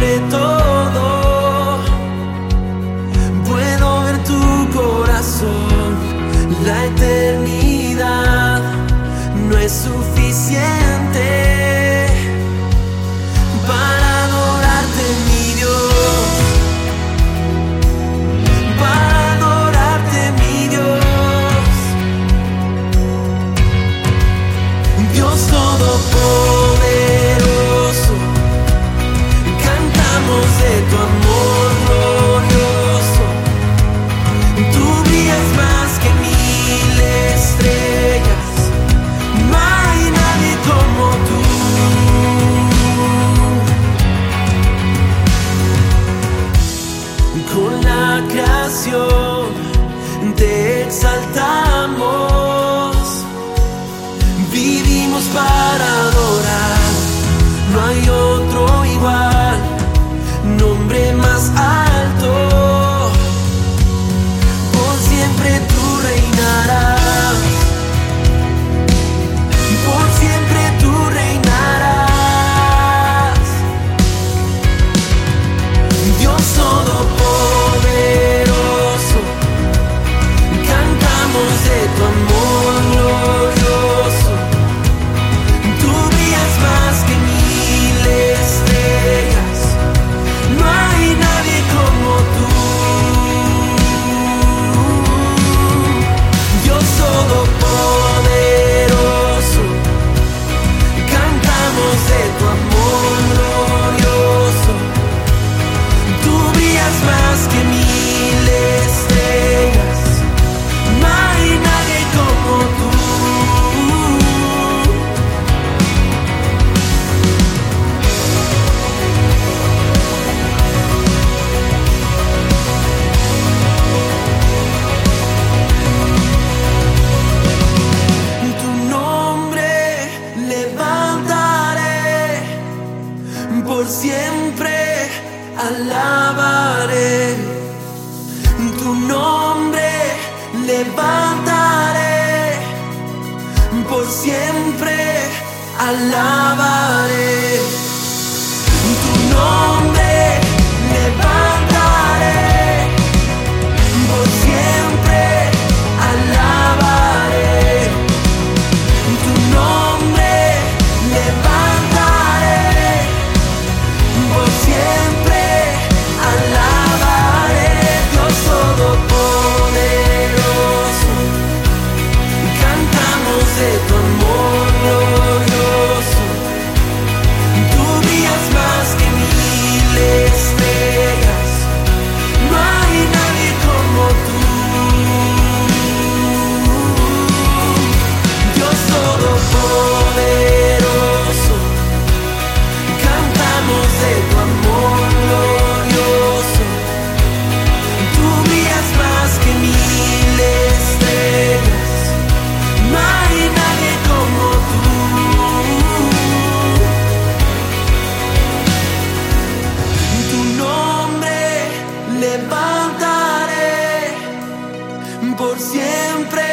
sobre todo. Puedo ver tu corazón, la eternidad no es suficiente. De tu amor glorioso, tú vias más que mil estrellas, va y nadie tomó tú. Con la creación de exaltar tu. por siempre alabaré. Tu nombre levantaré, por siempre alabaré. Tu nombre por siempre.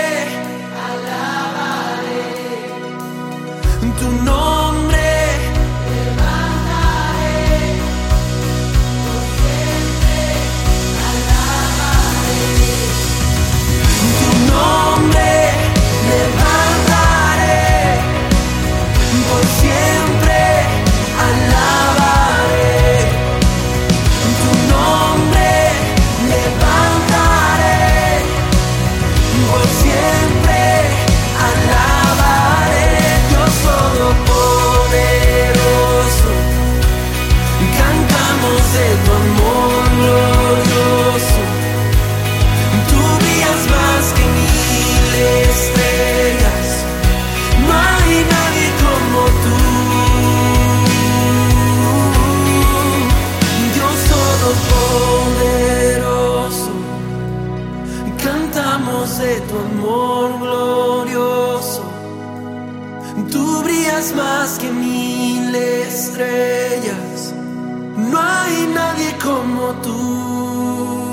tu amor glorioso. Tú brillas más que mil estrellas. No hay nadie como tú.